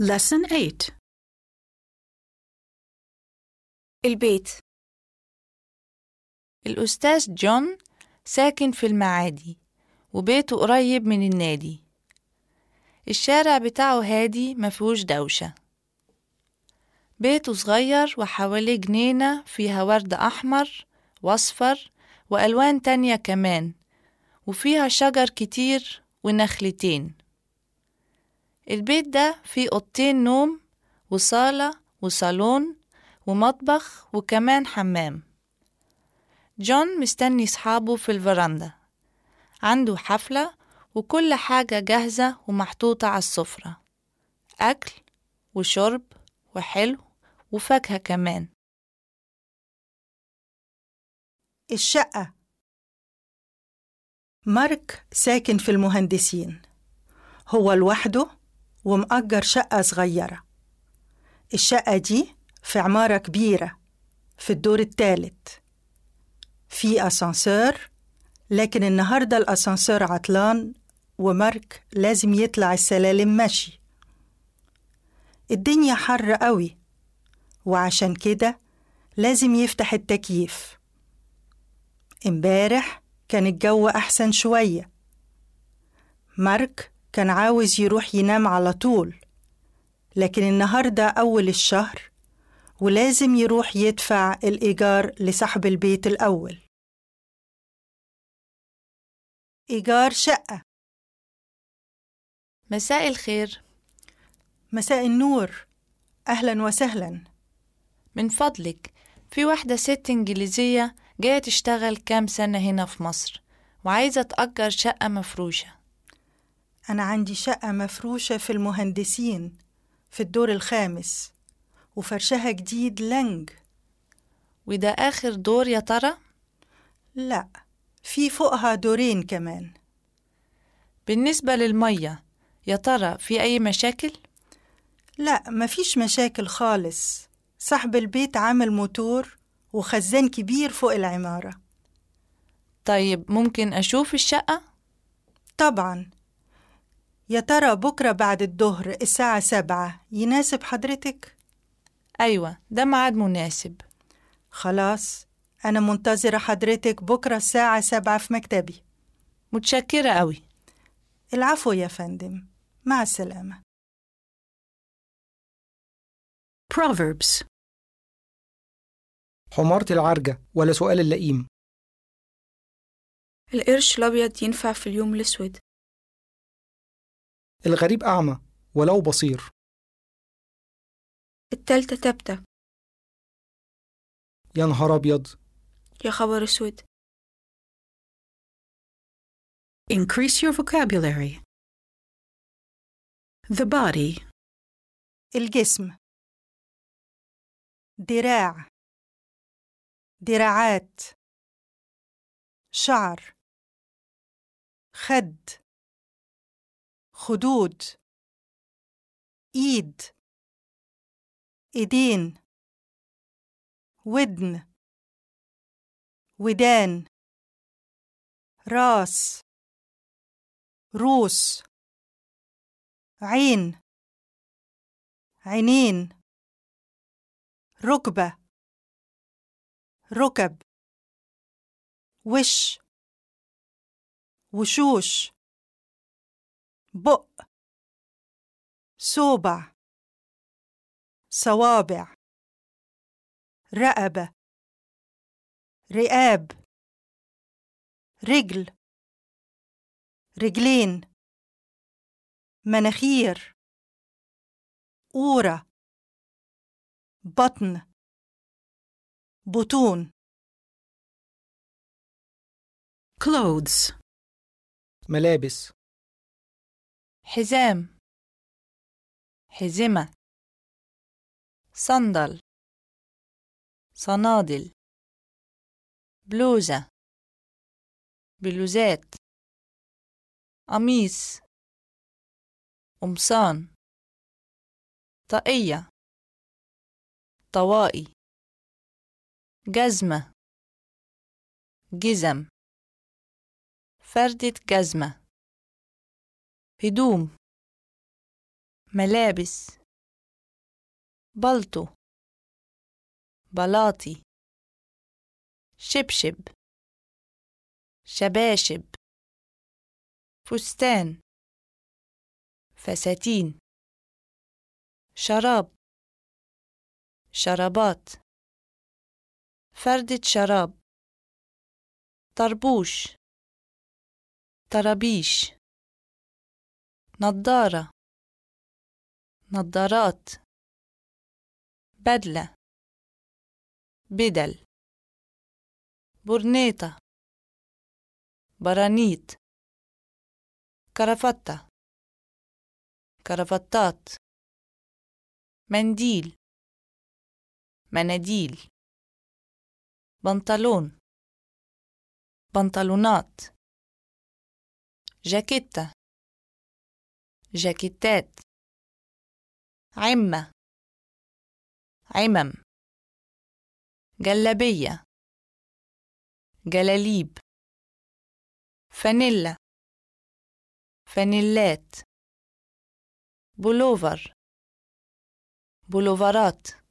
Lesson 8 البيت. الأستاذ جون ساكن في المعادي وبيته قريب من النادي. الشارع بتاعه هادي مفيهوش دوشة. بيته صغير وحواليه جنينة فيها ورد أحمر وأصفر وألوان تانية كمان وفيها شجر كتير ونخلتين. البيت ده فيه أوضتين نوم وصالة وصالون ومطبخ وكمان حمام. جون مستني صحابه في الفرندا. عنده حفلة وكل حاجة جاهزة ومحطوطة على السفرة. أكل وشرب وحلو وفاكهة كمان. الشقة. مارك ساكن في المهندسين. هو لوحده ومأجر شقة صغيرة. الشقة دي في عمارة كبيرة في الدور الثالث في أسانسير لكن النهاردة الأسانسير عطلان ومارك لازم يطلع السلالم مشي. الدنيا حر قوي وعشان كده لازم يفتح التكييف. امبارح كان الجو أحسن شوية. مارك كان عاوز يروح ينام على طول لكن النهاردة أول الشهر ولازم يروح يدفع الإيجار لصاحب البيت الأول. إيجار شقة. مساء الخير. مساء النور. أهلا وسهلا. من فضلك في واحدة ست إنجليزية جاية تشتغل كام سنة هنا في مصر وعايزة تأجر شقة مفروشة. أنا عندي شقة مفروشة في المهندسين في الدور الخامس وفرشها جديد لنج وده آخر دور يا ترى؟ لا في فوقها دورين كمان بالنسبة للمية يا ترى في أي مشاكل؟ لا مفيش مشاكل خالص صاحب البيت عامل موتور وخزان كبير فوق العمارة طيب ممكن أشوف الشقة؟ طبعا يا ترى بكرة بعد الظهر الساعة سبعة يناسب حضرتك؟ أيوة ده ميعاد مناسب. خلاص أنا منتظرة حضرتك بكرة الساعة سبعة في مكتبي. متشكرة أوي. العفو يا فندم. مع السلامة. Proverbs. حمارة العرجة ولا سؤال اللئيم؟ القرش الأبيض ينفع في اليوم الأسود. الغريب أعمى ولو بصير. التالتة تابتة يا نهار أبيض. يا خبر أسود. Increase your vocabulary. The body, الجسم. دراع. دراعات. شعر. خد. خدود إيد. إيدين. ودن. ودان. راس. روس. عين. عينين. ركبة. ركب. وش. وشوش. بق صوبع صوابع رقبة رقاب رجل رجلين مناخير قورة بطن بطون. Clothes, ملابس. حزام. حزمة. صندل. صنادل. بلوزة. بلوزات. قميص. قمصان. طاقية. طواقي جزمة. جزم. فردة جزمة. هدوم. ملابس. بلطو. بلاطي. شبشب. شباشب. فستان. فساتين. شراب. شرابات. فردة شراب. طربوش. طرابيش. نضارة نضارات بدلة. بدل. برنيطة. برانيت. كرافتة. كرافتات. منديل. مناديل. بنطلون. بنطلونات. جاكيتة. جاكيتات. عمة. عمم. جلبية جلاليب. فانيلا. فانيلات. بولوفر. بولوفرات.